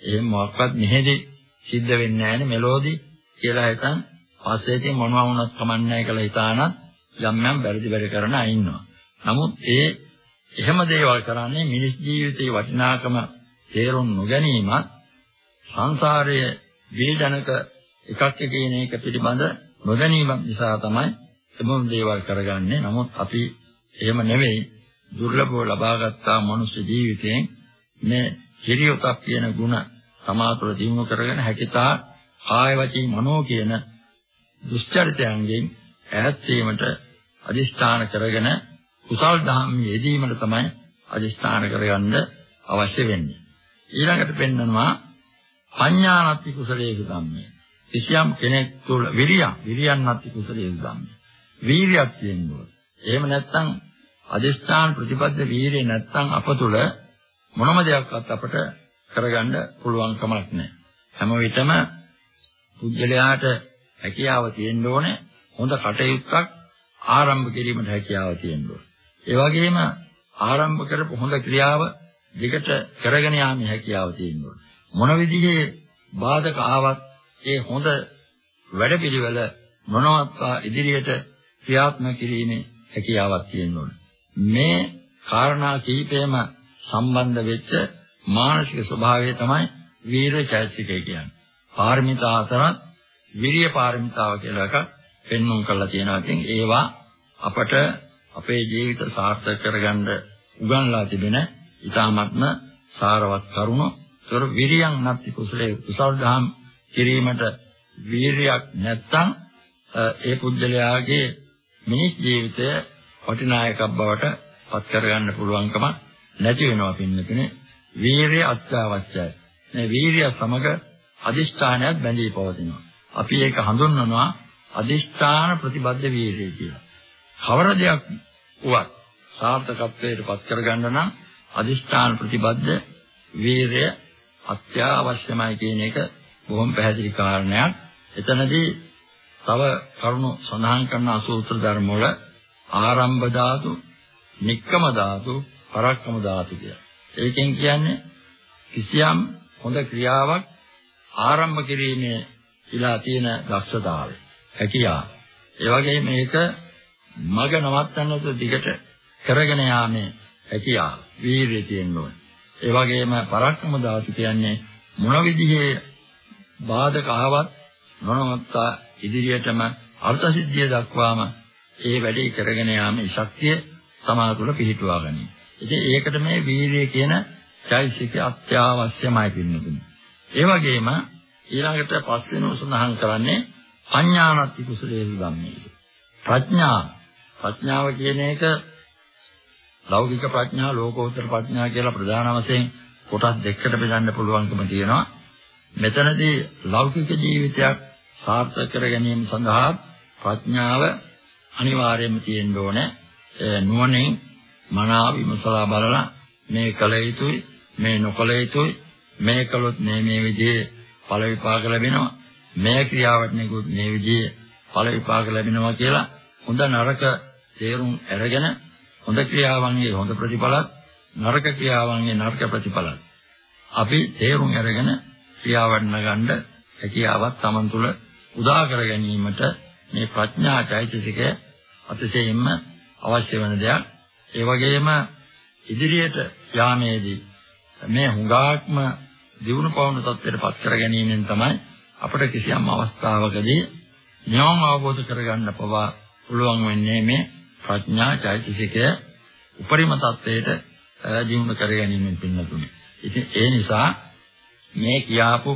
එහෙම මොකක්වත් මෙහෙදි සිද්ධ වෙන්නේ නැහැ මෙලෝදි කියලා හිතන් පස්සේ ඉතින් මොනවා වුණත් කමන්නේ කියලා හිතානත් යම් යම් වැරදි වැඩ කරන අය ඉන්නවා. නමුත් ඒ එහෙම දේවල් කරන්නේ මිනිස් ජීවිතයේ වටිනාකම තේරුම් නොගැනීමත් සංසාරයේ වේදනක එකක් කියන එක පිළිබඳ නොදැනීමක් නිසා තමයි එමුම් දේවල් කරගන්නේ. නමුත් අපි එහෙම නෙවෙයි දුර්ලභව ලබාගත්තා මනුෂ්‍ය ජීවිතයෙන් මේ හිරියොතක් කියන ಗುಣ සමාතුල දිනු කරගෙන හැකිතා කාය වචී මනෝ කියන දුස්චරිතයන්ගෙන් ඈත් වීමට අදිෂ්ඨාන කරගෙන කුසල් දහම් යෙදීමට තමයි අදිෂ්ඨාන කරගන්න අවශ්‍ය වෙන්නේ. ඊළඟට පෙන්නනවා පඤ්ඤානත්ති කුසලයේ ධම්මේ. කිසියම් කෙනෙක් තුළ විරිය විරියන්නත්ති කුසලයේ ධම්මේ. වීරියක් තියෙනවා. එහෙම නැත්නම් අදිෂ්ඨාන ප්‍රතිපද වීරිය නැත්නම් අප තුළ මොනම දෙයක්වත් අපට කරගන්න පුළුවන් කමක් නැහැ. හැම විටම පුජ්‍යලයාට හැකියාව තියෙන්න ඕනේ හොඳ කටයුත්තක් ආරම්භ කිරීමට හැකියාව තියෙන්න ඕනේ. ඒ වගේම ආරම්භ කරපු හොඳ ක්‍රියාව දිගට කරගෙන යාමේ හැකියාව තියෙන්න ඕනේ. මොන විදිහේ බාධක ආවත් ඒ හොඳ වැඩපිළිවෙල මොනවත් ඉදිරියට ක්‍රියාත්මක කිරීමේ හැකියාවක් තියෙන්න ඕනේ. මේ කාරණා කීපෙම සම්බන්ධ වෙච්ච මානසික ස්වභාවය තමයි වීර චෛතසිකය කියන්නේ. පාරමිතා අතරත් විරිය පාරමිතාව කියලා එකක් පෙන්වුම් කරලා තියෙනවා. ඉතින් ඒවා අපට අපේ ජීවිත සාර්ථක කරගන්න උගන්ලා තිබෙන ඊ타මත්ම සාරවත් කරුණ. ඒතර විරියන් නැති කුසලයේ කුසල් දහම් කිරීමට වීරියක් නැත්තම් ඒ පුජ්‍යලයාගේ මිනිස් ජීවිතය වටිනායකක් බවට පත් කරගන්න පුළුවන්කම නැති වෙනවා පින්නතුනේ. වීරිය අත්‍යවශ්‍යයි. මේ වීරිය සමග අදිෂ්ඨානයත් බැඳී පවතිනවා. අපි ඒක හඳුන්වනවා අදිෂ්ඨාන ප්‍රතිබද්ධ වීරිය කියලා. කවර දෙයක් වුවත් සාර්ථකත්වයට පත් කරගන්න නම් අදිෂ්ඨාන ප්‍රතිබද්ධ වීරය අත්‍යවශ්‍යමයි කියන එක බොහොම පැහැදිලි කාරණයක්. එතනදී තව කරුණු සඳහන් කරන අසූත්‍ර ධර්ම වල ආරම්භ ධාතු, නික්කම ධාතු, පරක්කම ධාතු කියලා. ඒකෙන් කියන්නේ කිසියම් හොඳ ක්‍රියාවක් ආරම්භ කිරීමේ ඉලා තියෙන දක්ෂතාවය, හැකියාව. ඒ වගේම මේක මග නවත්තන්නට දිගට කරගෙන යාමේ හැකියාව, වීරිය තියෙන්න ඕනේ. ඒ වගේම පරක්කම ධාතු කියන්නේ මොන විදිහේ බාධක ආවත් නොනවත්තා ඉදිරියටම අර්ථ සිද්ධිය දක්වාම ඒ වැඩේ කරගෙන යාමේ ශක්තිය තමා තුළ පිහිටුවා ගැනීම. ඉතින් ඒකට මේ වීරිය කියන චෛසික අත්‍යවශ්‍යමයි පින්නතුනි. ඒ වගේම ඊළඟට පස්වෙනි උසඳහන් කරන්නේ පඤ්ඤානත්ති කුසලයේ ධම්මේ. ප්‍රඥා ප්‍රඥාව කියන එක ලෞකික ප්‍රඥා ලෝකෝත්තර ප්‍රඥා කියලා ප්‍රධාන වශයෙන් කොටස් දෙකකට බෙදන්න පුළුවන්කම තියෙනවා. මෙතනදී ලෞකික ජීවිතයක් සාර්ථක කර ගැනීම සඳහා ප්‍රඥාව අනිවාර්යයෙන්ම තියෙන්න ඕනේ. නුවණින් මනා විමසලා බලලා මේ කල යුතුයි මේ නොකල යුතුයි මේ කළොත් මේ මේ විදිහේ ඵල විපාක ලැබෙනවා මේ ක්‍රියාවට නිකුත් මේ විදිහේ ඵල විපාක ලැබෙනවා කියලා හොඳ නරක තේරුම් අරගෙන හොඳ ක්‍රියාවන්ගේ හොඳ ප්‍රතිඵලත් නරක ක්‍රියාවන්ගේ නරක ප්‍රතිඵලත් අපි තේරුම් අරගෙන ක්‍රියාවන්න ගන්න හැකියාවක් Taman තුල උදා කර ගැනීමට මේ ප්‍රඥා චෛතසිකය අතිශයින්ම අවශ්‍ය වෙන දෙයක්. ඒ වගේම ඉදිරියට යාමේදී මේ හුඟාක්ම දිනු පවුණු තත්ත්වයට පත් කර ගැනීමෙන් තමයි අපිට කිසියම් අවස්ථාවකදී නියම අවබෝධ කරගන්න පවා පුළුවන් වෙන්නේ මේ ප්‍රඥා චෛතසිකය උපරිම තත්ත්වයට දිනු කර ගැනීමෙන් පින්නතුනේ. ඉතින් ඒ නිසා මේ කියාපු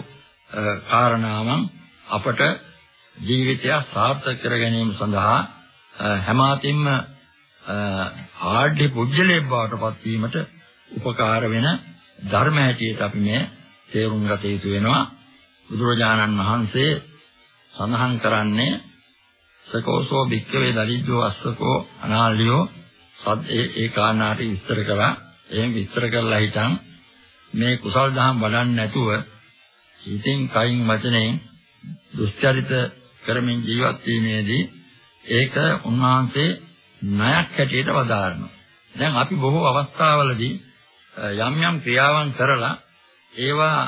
කාරණාවන් අපට ජීවිතය සාර්ථක කර ගැනීම සඳහා හැමාතින්ම ආඩ්‍ය පුජ්‍යලේ බවටපත් වීමට උපකාර වෙන ධර්ම හැටියට අපි මේ තේරුම් ගත යුතු වෙනවා බුදුරජාණන් වහන්සේ සඳහන් කරන්නේ සකෝසෝ භික්කවේ දරිද්දෝ අස්සකෝ අනාල්ලියෝ සද් ඒ ඒ කාරණාට විස්තර කරා එහෙම විස්තර කරලා හිටන් මේ කුසල් දහම් වඩන්නේ නැතුව හිතින් කයින් වචනෙන් දුස්චරිත කරමින් ජීවත් වීමේදී ඒක උන්වහන්සේ ණයක් හැටියට වදාරනවා. දැන් අපි බොහෝ අවස්ථාවලදී යම් යම් ක්‍රියාවන් කරලා ඒවා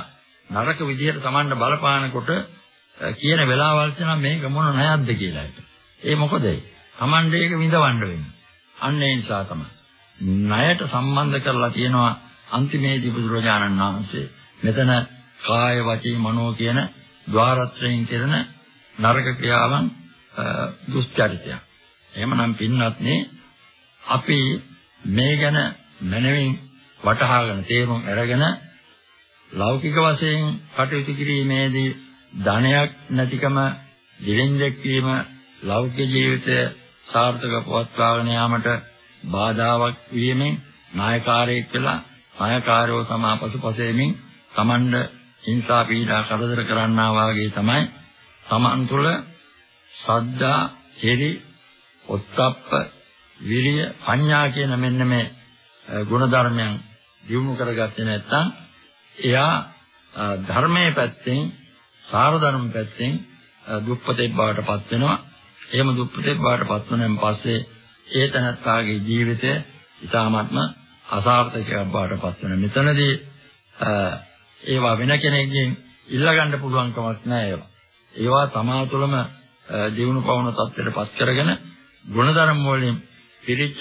නරක විදිහට Tamanne බලපානකොට කියන වෙලාවල් තියෙනවා මේක මොන ණයක්ද කියලා. ඒ මොකද? Tamanne ඒක විඳවන්න වෙන්නේ. අන්න ඒ නිසා තමයි. ණයට සම්බන්ධ කරලා තියෙනවා අන්තිමේදී බුදුරජාණන් වහන්සේ මෙතන කාය වචී මනෝ කියන ద్వාරත්‍රයෙන් කරන නරක ක්‍රියාවන් දුස්චරිතයක්. එහෙමනම් පින්වත්නි අපි මේ ගැන මනමින් වටහාගෙන තේරුම් අරගෙන ලෞකික වශයෙන් කටයුතු කිරීමේදී ධනයක් නැතිකම දිවෙන්දෙක් වීම ලෞකික ජීවිතය සාර්ථක පවත්වාගෙන යාමට බාධාවක් වීමෙන් නායකාරයෙක් වෙලා නායකාරයෝ තමා පසුපසෙමින් තමන්ඩ හිංසා පීඩා කරදර කරන්නා වාගේ තමයි තමන් තුළ සද්දා, හිරි, ඔත්තප්ප, විරිය, පඤ්ඤා කියන මෙන්න මේ ගුණධර්මයන් දියුණු කරගත්තේ නැත්නම් එයා ධර්මයේ පැත්තෙන් සාර ධර්ම පැත්තෙන් දුප්පතෙක් බවට පත් වෙනවා. එහෙම දුප්පතෙක් බවට පත් වුණාන් පස්සේ ඒ තනත්තාගේ ජීවිතය ඊටාත්ම අසාර්ථකයක් බවට පත් වෙනවා. මෙතනදී ඒවා වෙන කෙනෙක්ගෙන් ඉල්ලගන්න පුළුවන් කමක් නැහැ ඒවා. ඒවා තමා තුළම දිනු පවුන තත්ත්වයට පත් කරගෙන ගුණධර්ම වලින් පිරිච්ච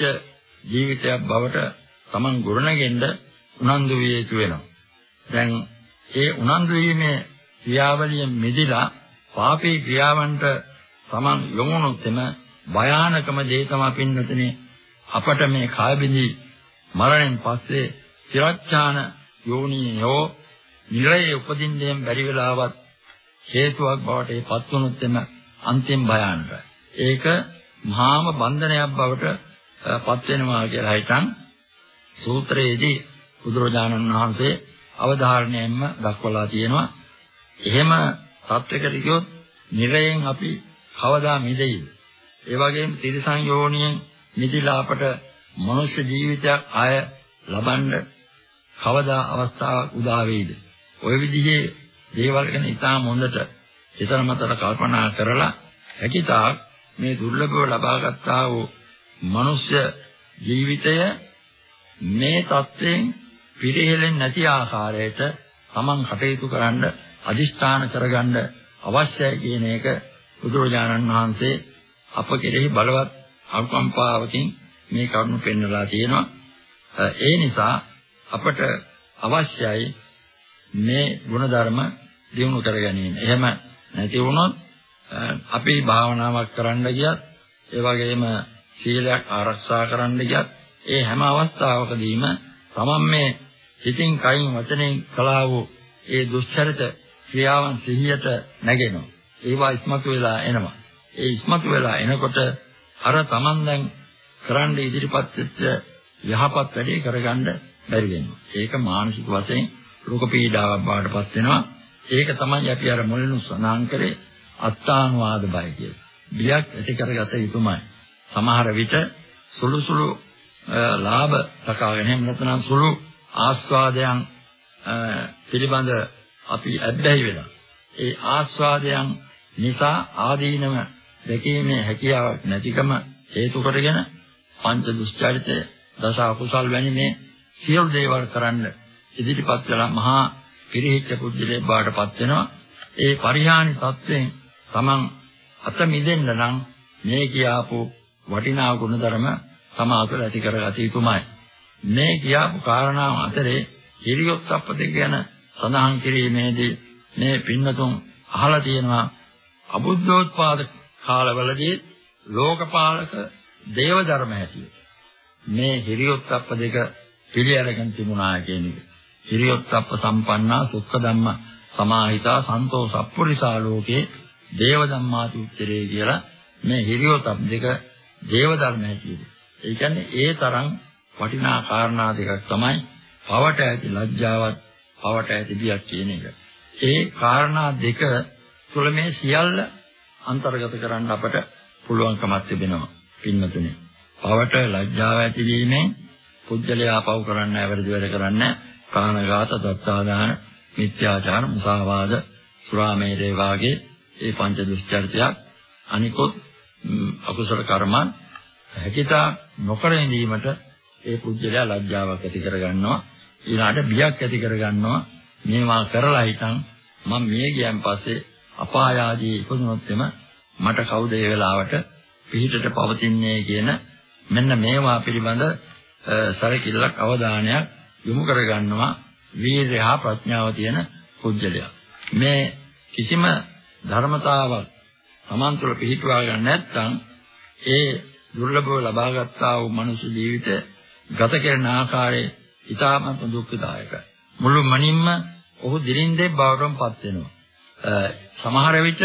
ජීවිතයක් බවට තමන් ගොඩනගෙන්න උනන්දු විය යුතු වෙනවා. දැන් ඒ උනන්දු වීමේ ක්‍රියාවලිය මිදිලා පාපී ක්‍රියාවන්ට තමන් යොමුනොත් එම භයානකම දේ තමයි පින්නතනේ අපට මේ කාය බිඳි මරණයෙන් පස්සේ තිරච්ඡාන යෝනියෝ නිරයේ උපදින්නෙන් බැරි වෙලාවත් හේතුවක් බවට ඒපත් වුනොත් එම අන්තිම භයානකයි. ඒක මහාම බන්ධනයක් බවට පත් වෙනවා කියලා හිතන් සූත්‍රයේදී බුදුරජාණන් වහන්සේ අවධාරණයෙන්ම දක්වලා තියෙනවා. එහෙම තත්වයකට ගියොත් නිරයෙන් අපි කවදා මිදෙයිද? ඒ වගේම තිරිසන් යෝනියෙන් මිදලා අපට මනුෂ්‍ය ජීවිතයක් ආය ලබන්න කවදා අවස්ථාවක් උදා වෙයිද? ওই විදිහේ දේවල් ගැන ඉතාම හොඳට හිතන මතර කල්පනා කරලා හැකිතාක් මේ දුර්ලභව ලබාගත් ආ වූ මනුෂ්‍ය ජීවිතය මේ தත්යෙන් පිරිහෙලෙන්නේ නැති ආකාරයට Taman කටයුතු කරන්න අදිෂ්ඨාන කරගන්න අවශ්‍යයි කියන එක බුදුරජාණන් වහන්සේ අප කෙරෙහි බලවත් අනුකම්පාවකින් මේ කරුණු පෙන්වලා තියෙනවා. ඒ නිසා අපට අවශ්‍යයි මේ ಗುಣධර්ම දිනු කර ගැනීම. එහෙම නැති වුණොත් අපි භාවනාවක් කරන්න ගියත් ඒ වගේම සීලයක් ආරක්ෂා කරන්න ගියත් ඒ හැම අවස්ථාවකදීම තමන් මේ හිතින් කයින් වචනෙන් කළා වූ ඒ දුෂ්චරිත ක්‍රියාවන් සිහියට නැගෙනවා. ඒවා ඉස්මතු වෙලා එනවා. ඒ ඉස්මතු වෙලා එනකොට අර තමන් දැන් කරන්න ඉදිරිපත් වෙච්ච යහපත් වැඩේ කරගන්න බැරි වෙනවා. ඒක මානසික වශයෙන් ලෝක පීඩාවක් බාටපත් වෙනවා. ඒක තමයි අපි අර මුලින්ම සඳහන් කරේ අත්තානුවාද බය කියලා. බියක් ඇති කරගත යුතුමයි. සමහර විට සුළු සුළු ලාභ තකාගෙන එහෙම නැත්නම් සුළු ආස්වාදයන් පිළිබඳ අපි ඇබ්බැහි වෙලා ඒ ආස්වාදයන් නිසා ආදීනව දැකීමේ හැකියාවක් නැතිකම හේතු කොටගෙන පංච දුස්චරිතය දස අකුසල් වැනි මේ සියලු දේවල් කරන්න ඉදිරිපත් කළා මහා පිරිහිච්ච පුද්ගලයෙක් බාටපත් වෙනවා. ඒ පරිහානි තත්ත්වයෙන් තමන් අත මිදෙන්න නම් මේ කියාපු වටිනා ගුණධර්ම සමාතුල ඇති කරගත යුතුමයි. මේ කියාපු කාරණා අතරේ හිරියොත්ප්ප දෙක ගැන සඳහන් කිරීමේදී මේ පින්නතුන් අහලා තියෙනවා අබුද්ධෝත්පාද කාලවලදී ලෝකපාලක දේව ධර්ම හැටියට මේ හිරියොත්ප්ප දෙක පිළිඅරගෙන තිබුණා කියන එක. හිරියොත්ප්ප සම්පන්නා සුඛ ධම්ම සමාහිතා සන්තෝ සප්පුරිසා ලෝකේ දේව ධම්මාති උත්තරේ කියලා මේ හිරියොත්ප් දෙක දේව ධර්ම හැටියට. ඒ කියන්නේ ඒ තරම් වටිනා කාරණා දෙකක් තමයි පවට ඇති ලැජ්ජාවත් පවට ඇති බියක් කියන එක. ඒ කාරණා දෙක තුළ මේ සියල්ල අන්තර්ගත කරන්න අපට පුළුවන්කමක් තිබෙනවා. පින්වතුනි. පවට ලැජ්ජාව ඇතිවීමෙන් පුජ්‍යලයා පව කරන්නේ වැරදි වැඩ කරන්නේ කාණඝාත දත්තාදාන මිත්‍යාචාර මුසාවාද සුරාමේරේ වාගේ ඒ පංච දුස්චරිතයක් අනිකොත් අකුසල කර්මයන් හැකිතා නොකර ඉඳීමට ඒ පුජ්‍යලයා ලැජ්ජාවක් ඇති කරගන්නවා ඊළාට බියක් ඇති කරගන්නවා මේවා කරලා හිටන් මම මේ ගියන් පස්සේ අපාය ආදී ඉපදුනොත් එම මට කවුද ඒ වෙලාවට පිහිටට පවතින්නේ කියන මෙන්න මේවා පිළිබඳ සැලකිල්ලක් අවධානයක් යොමු කරගන්නවා වීරය හා ප්‍රඥාව තියෙන පුජ්‍යලයා. මේ කිසිම ධර්මතාවක් Taman තුළ පිහිටුවා ගන්න නැත්නම් ඒ දුර්ලභව ලබාගත්තා වූ මනුෂ්‍ය ජීවිතය ගත කරන ආකාරය ඉතාමත් දුක්ඛදායකයි. මුළු මනින්ම ඔහු දිරින්දේ බවටමපත් වෙනවා. සමහර විට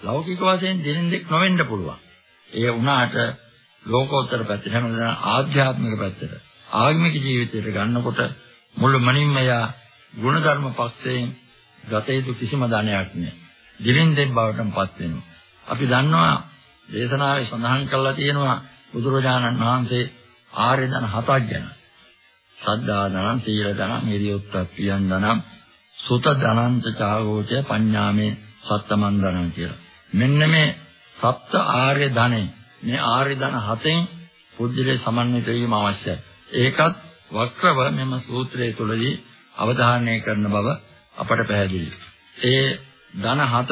ලෞකික වශයෙන් දිරින්දෙක් නොවෙන්න පුළුවන්. ඒ වුණාට ලෝකෝත්තර පැත්තට හැමදාම ආධ්‍යාත්මික පැත්තට ආගමික ජීවිතයට ගන්නකොට මුළු මනින්ම යා ಗುಣධර්ම පක්ෂයෙන් ගත යුතු කිසිම ධනයක් නෑ. දිවින්දෙන් බවටමපත් වෙනවා. අපි දන්නවා දේශනාවේ සඳහන් කරලා තියෙනවා බුදුරජාණන් වහන්සේ ආර්ය ධන හතක් ගැන. සද්ධා ධනං, සීල ධනං, හිරියොත්ප්පියන් ධනං, සුත ධනං චාගෝච පඤ්ඤාමේ සත්තමන් ධනං කියලා. මෙන්න මේ සප්ත ආර්ය ධනෙ මේ ආර්ය ධන හතෙන් පුද්ගලයේ සමන්විත වීම අවශ්‍යයි. ඒකත් වක්‍රව මෙම සූත්‍රයේ තුලදී අවධාරණය කරන බව අපට පැහැදිලි. ඒ ධන හත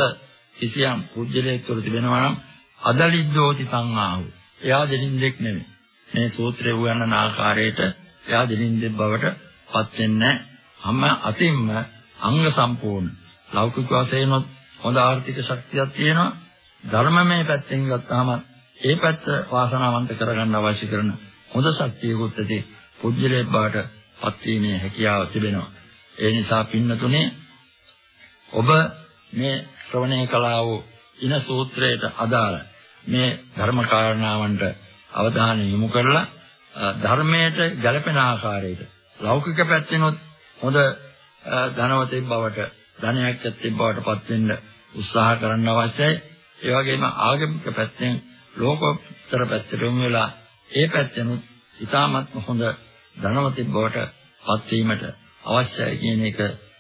කිසියම් පුද්ගලයෙක් තුළ තිබෙනවා නම් අදලිද්දෝති සංආහු. එයා දෙලින්දෙක් නෙමෙයි. මේ සූත්‍රය උගන්වන ආකාරයට එයා දෙලින්දෙක් බවට පත් වෙන්නේ හැම අතින්ම අංග සම්පූර්ණ. ලෞකික වශයෙන් හොඳ ආර්ථික ශක්තියක් තියෙනවා. ධර්මමය පැත්තෙන් ගත්තාම ඒ පැත්ත වාසනාවන්ත කරගන්න අවශ්‍ය කරන හොඳ ශක්තියකුත් ඇති පුජ්‍යලේ බාට පත්වීමේ හැකියාව තිබෙනවා. ඒ නිසා පින්නතුනේ ඔබ මේ ශ්‍රවණය කළා වූ ඉන සූත්‍රයට අදාළ මේ ධර්ම කාරණාවන්ට අවධානය යොමු කරලා ධර්මයට ගැළපෙන ආකාරයට ලෞකික පැත්තෙනොත් හොඳ ධනවතෙක් බවට ධනයක් ඇත්තෙක් බවට පත් වෙන්න උත්සාහ කරන්න අවශ්‍යයි. ඒ වගේම ආගමික පැත්තෙන් ලෝකෝත්තර පැත්තට යොමු වෙලා ඒ පැත්තෙනුත් ඉතාමත්ම හොඳ ධනවතෙක් බවට පත් වීමට අවශ්‍යයි කියන එක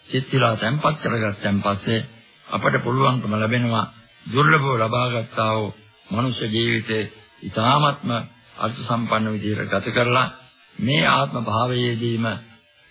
සිත්තිලා තැම්පත් කරගත්තන් පස්සේ අපට පුළුවන්කම ලැබෙනවා දුර්ලභව ලබාගත්තා වූ මනුෂ්‍ය ජීවිතේ ඉතාමත්ම අර්ථ සම්පන්න විදිහට ගත කරලා මේ ආත්ම භාවයේදීම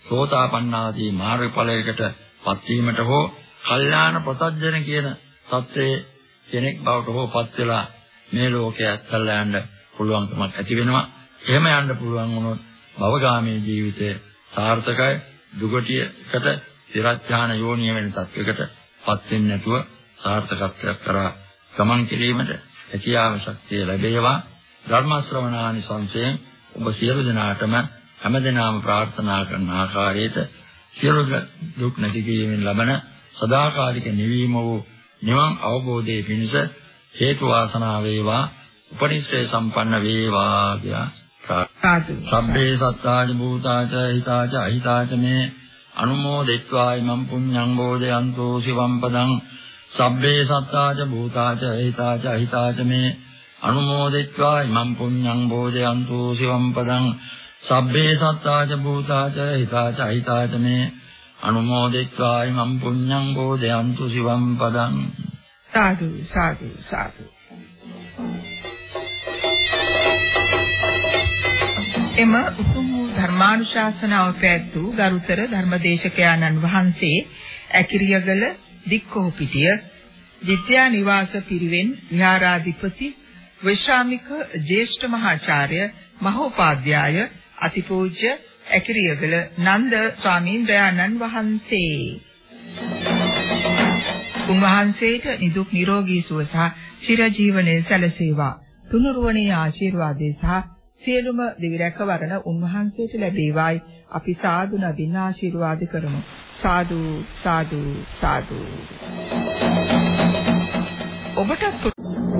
සෝතාපන්නාදී මාර්ගඵලයකට පත්වීමට හෝ කල්යාණ ප්‍රත්‍යජන කියන தත්ත්වයේ කෙනෙක් බවට හෝ පත් වෙලා මේ ලෝකයේ අත්හැරලා යන්න පුළුවන්කමක් ඇති වෙනවා. එහෙම යන්න පුළුවන් වුණොත් භවගාමී ජීවිතය සාර්ථකයි දුගටියකට තිරඥාන යෝනිය වෙන තත්වයකට පත් වෙන්නේ නැතුව සාර්ථකත්වයක් කරා ගමන් කිරීමට හැකියාව ශක්තිය ලැබේවා ධර්ම ශ්‍රවණානි සංසයෙන් ඔබ සියලු දෙනාටම හැමදෙනාම ප්‍රාර්ථනා කරන ආකාරයට සියලු දුක් නැති කිරීමෙන් ලබන සදාකාලික නිවීම වූ නිවන් අවබෝධයේ පිණිස හේතු වාසනා වේවා උපනිශ්‍රේ සම්පන්න වේවා කියා සාදු සබ්බේ සත්තාජ භූතාච හිතාච අහිතාච මේ අනුමෝදිත්වා ඉමං පුඤ්ඤං බෝධයන්තෝ සිවම් පදං. සබ්බේ සත්තාච භූතාච හිතාච අහිතාච මේ අනුමෝදිත්වා ඉමං පුඤ්ඤං බෝධයන්තෝ සිවම් පදං. සබ්බේ සත්තාච භූතාච හිතාච අහිතාච මේ අනුමෝදිත්වා ඉමං පුඤ්ඤං බෝධයන්තු සිවම් පදං. සාදු සාදු සාදු. එම උතුම් වූ ධර්මානුශාසනාව පැවැත්වූ ගරුතර ධර්මදේශකයාණන් වහන්සේ ඇකිරියගල දික්කොහුපිටිය විද්‍යා නිවාස පිරිවෙන් විහාරාධිපති විශ්‍රාමික ජේෂ්ඨ මහාචාර්ය මහෝපාද්‍යාය අතිපූජ්‍ය ඇකිරියගල නන්ද ස්වාමීන් වහන්සේ උන්වහන්සේට නිදුක් නිරෝගී සුව සහ චිරජීවනයේ සැලසේවා. තුනුරුවනේ ආශිර්වාදේ සහ සියලුම දිවි රැකවරණ උන්වහන්සේට ලැබේවායි අපි සාදු නදින් ආශිර්වාද කරමු. සාදු සාදු සාදු. ඔබට